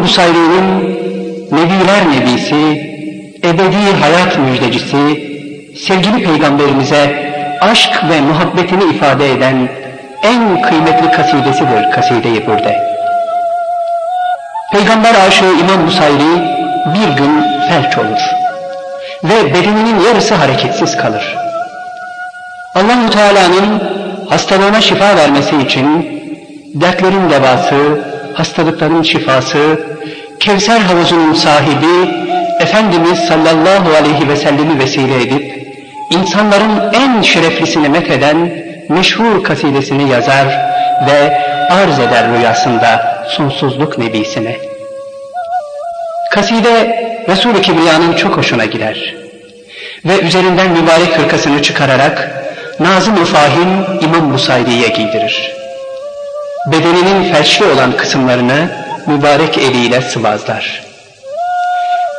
İmam Busayri'nin Nebiler Nebisi, ebedi hayat müjdecisi, sevgili peygamberimize aşk ve muhabbetini ifade eden en kıymetli kasidesidir kaside-i Bürde. Peygamber aşığı İmam Busayri bir gün felç olur ve bedeninin yarısı hareketsiz kalır. Allahu Teala'nın hastalığına şifa vermesi için dertlerin devası, hastalıkların şifası, Kevser havuzunun sahibi Efendimiz sallallahu aleyhi ve sellemi vesile edip insanların en şereflisini metheden meşhur kasidesini yazar ve arz eder rüyasında sonsuzluk nebisine. Kaside Resul-i Kibriya'nın çok hoşuna gider ve üzerinden mübarek hırkasını çıkararak Nazım-ı Fahim İmam Busayri'ye giydirir. Bedeninin felçli olan kısımlarını mübarek eliyle sıvazlar.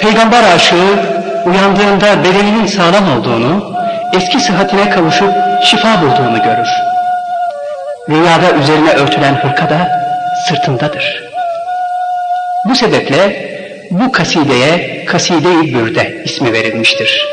Peygamber aşığı uyandığında bedeninin sağlam olduğunu, eski sıhhatine kavuşup şifa bulduğunu görür. Rüyada üzerine örtülen hırka da sırtındadır. Bu sebeple bu kasideye Kaside-i Bürde ismi verilmiştir.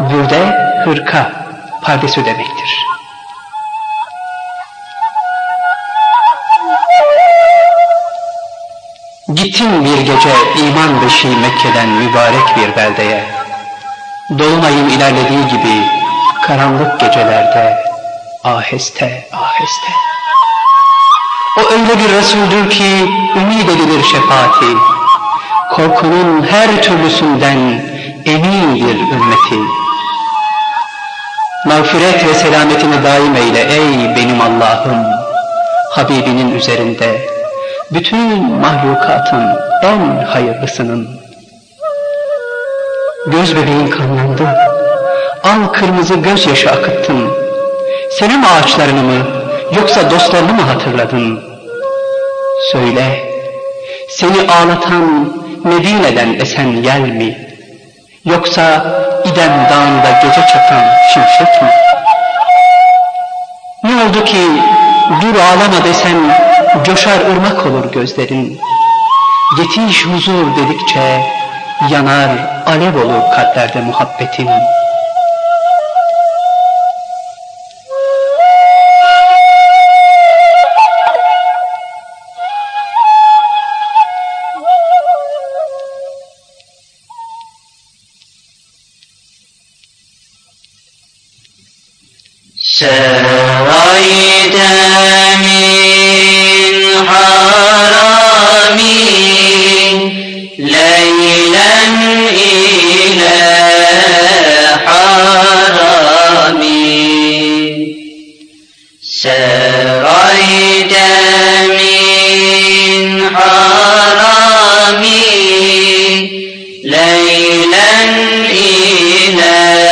Bürde hırka, pardesü demektir. Gittim bir gece iman beşi Mekke'den mübarek bir beldeye. Dolunayın ilerlediği gibi karanlık gecelerde aheste aheste. O öyle bir Resuldür ki ümid edilir şefaati. Korkunun her türlüsünden emindir ümmeti. Mağfiret ve selametini daim eyle ey benim Allah'ım. Habibinin üzerinde bütün mahlukatın en hayırlısının. Göz bebeğin kanlandı, al kırmızı gözyaşı akıttın. Senin ağaçlarını mı yoksa dostlarını mı hatırladın? Söyle, seni ağlatan Medine'den esen yel mi? Yoksa İdem dağında gece çakan şimşek mi? Ne oldu ki dur ağlama desen coşar ırmak olur gözlerin. Yetiş huzur dedikçe yanar alev olur kalplerde muhabbetin. لكل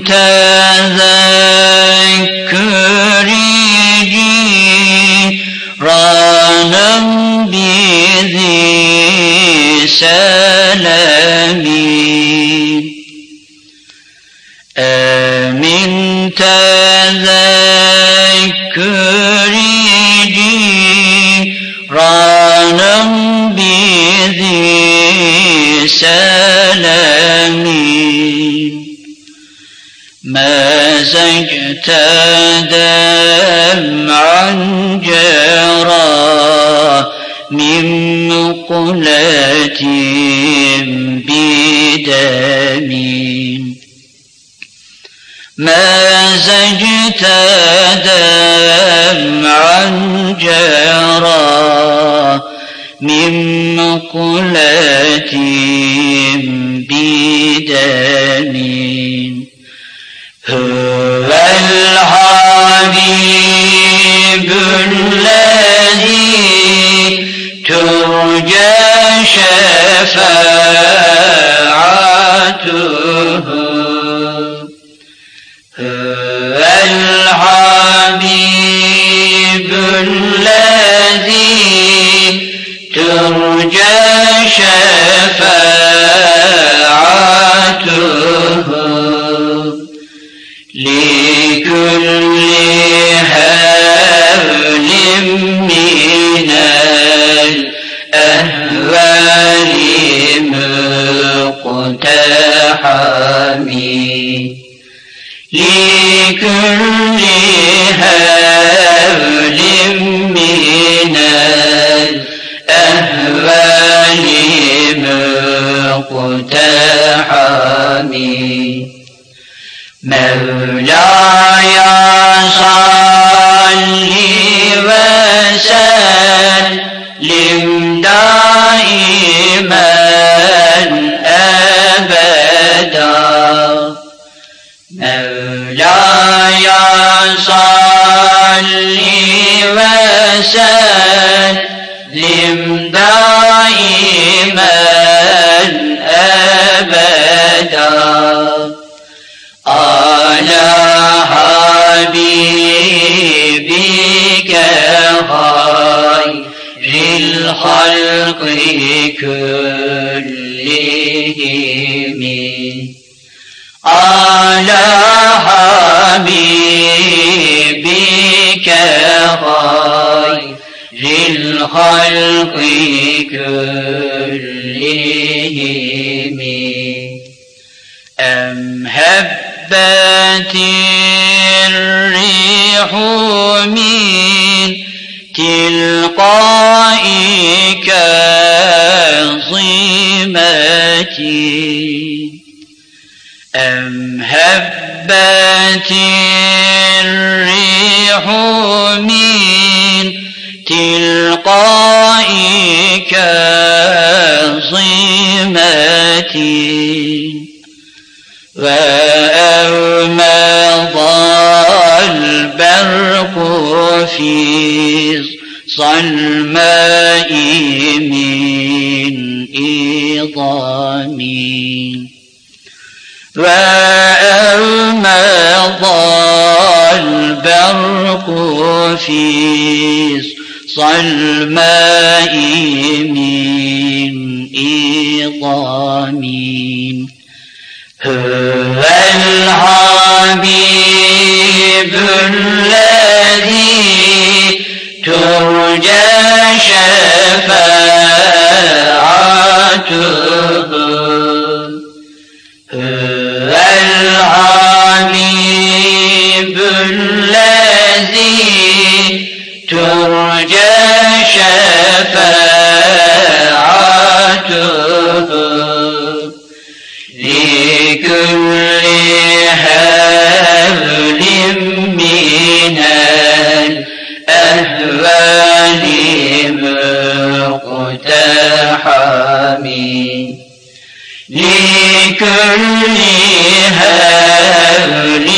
كان مقلة بدم ما زجت دمعا جرى من مقلة بدم. هو الحبيب الذي ترجى شفاعته. مولاي صل وسلم دائما أبدا. مولاي صل وسلم دائما أبدا. حبيبك خير الخلق كلهم. على حبيبك خير الخلق كلهم. أم هبت من تلقاء كظيمتي أم هبت الريح صلماء من إضامي وأومض البرق في صلماء من إضامي مقتحم لكل هول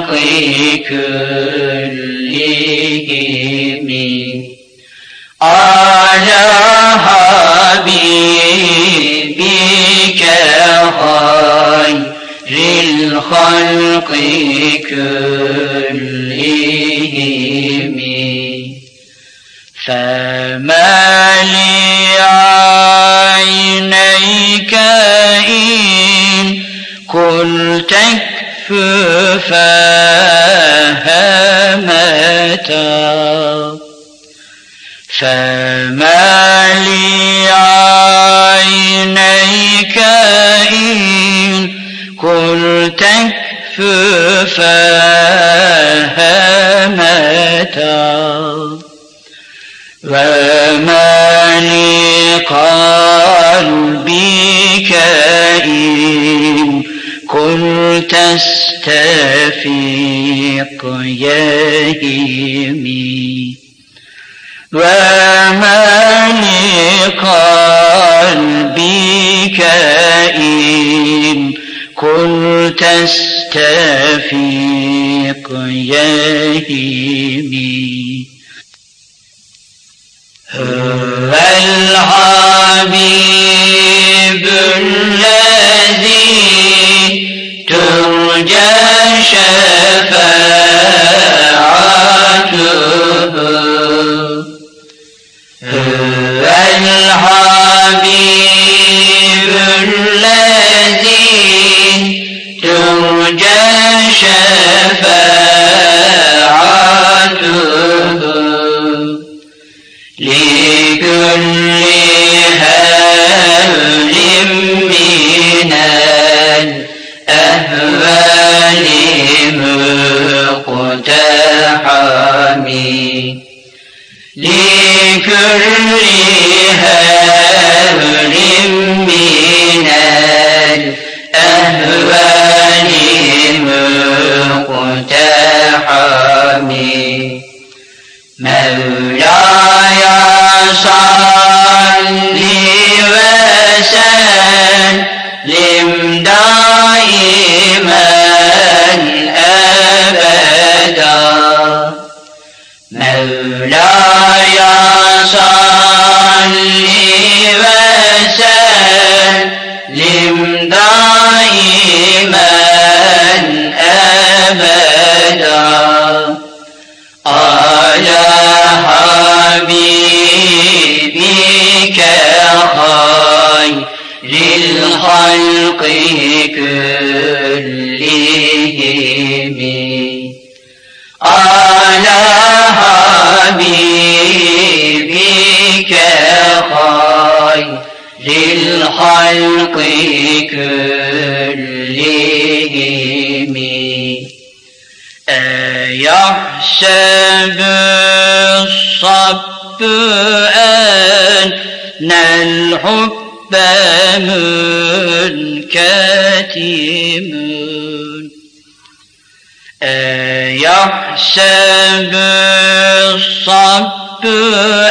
الخلق كلهم حبيبك خير الخلق كلهم فما لعينيك إن قلت فهمتا فما لعينيك إن قلت اكف فهمتا وما لقلبك إن كنت استفيق يهيمي وما da'imen ebeda. Mevla'ya salli ve sellim daimen ebeda. Ala habibike hayril halkı kül كلهم على حبيبك خير الخلق كلهم أيحسب الصب أن الحب منكتم أيحسب الصب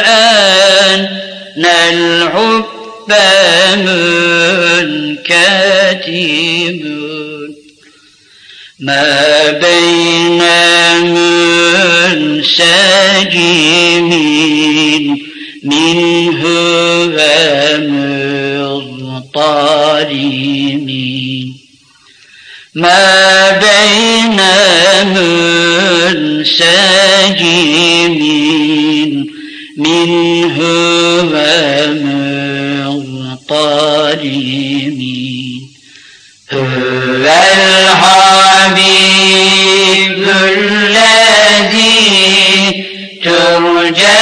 أن الحب منكتم ما بين ما بين منسجم منه ومضطرم هو الحبيب الذي ترجى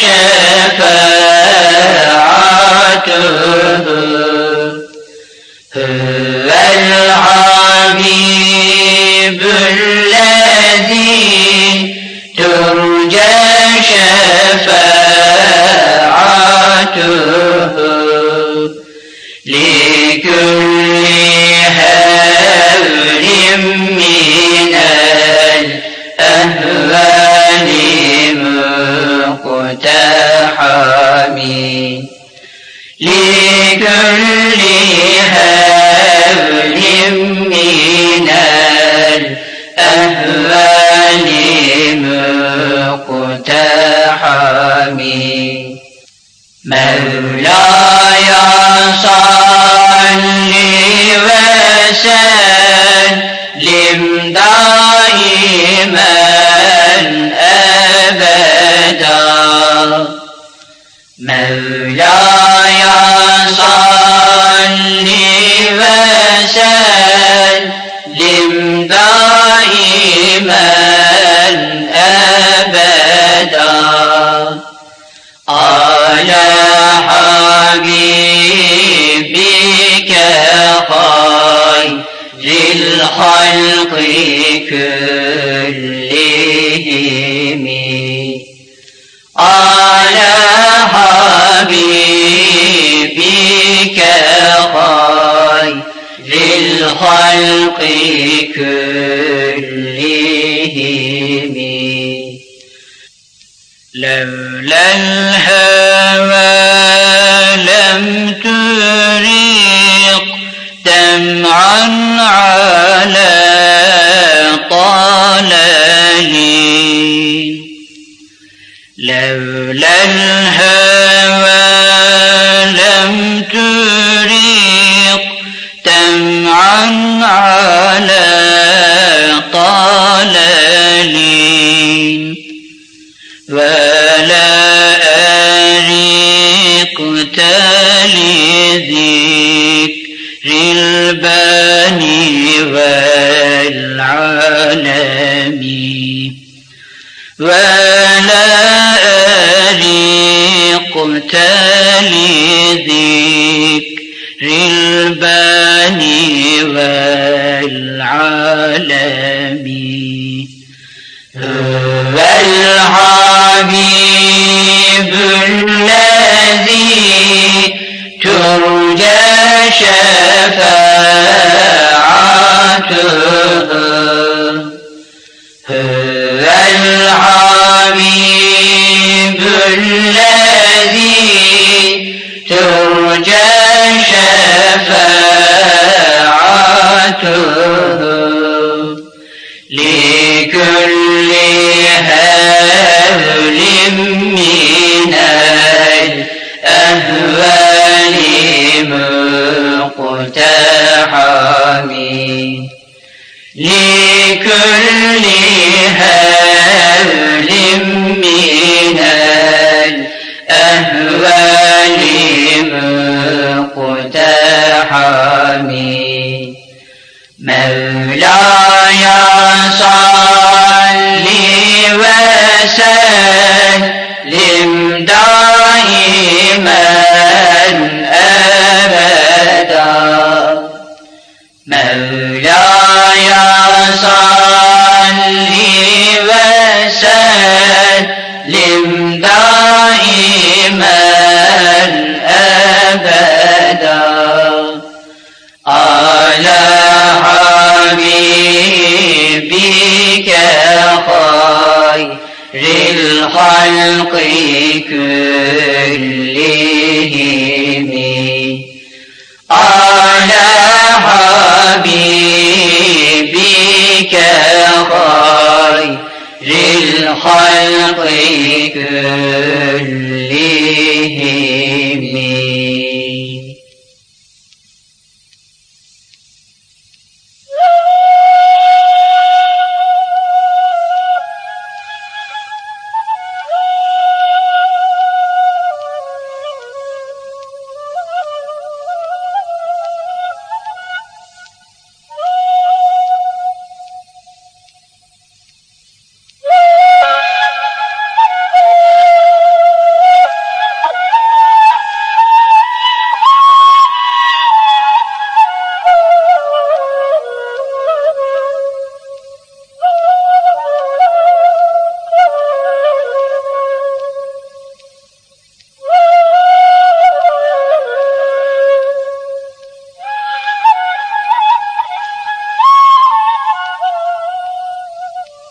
شفاعته. هو الحبيب العالمين Mevla'ya salli ve sellim da الخلق كلهم على حبيبك خير الخلق كلهم لولا الهوى على طلالي لولا الهوى لم تريق دمعا على والعالم ولا أريقت لذكر الباني والعالم هو الحبيب الحبيب الذي ترجى شفاعته. الخلق كلهم على حبيبك خير كلهم آه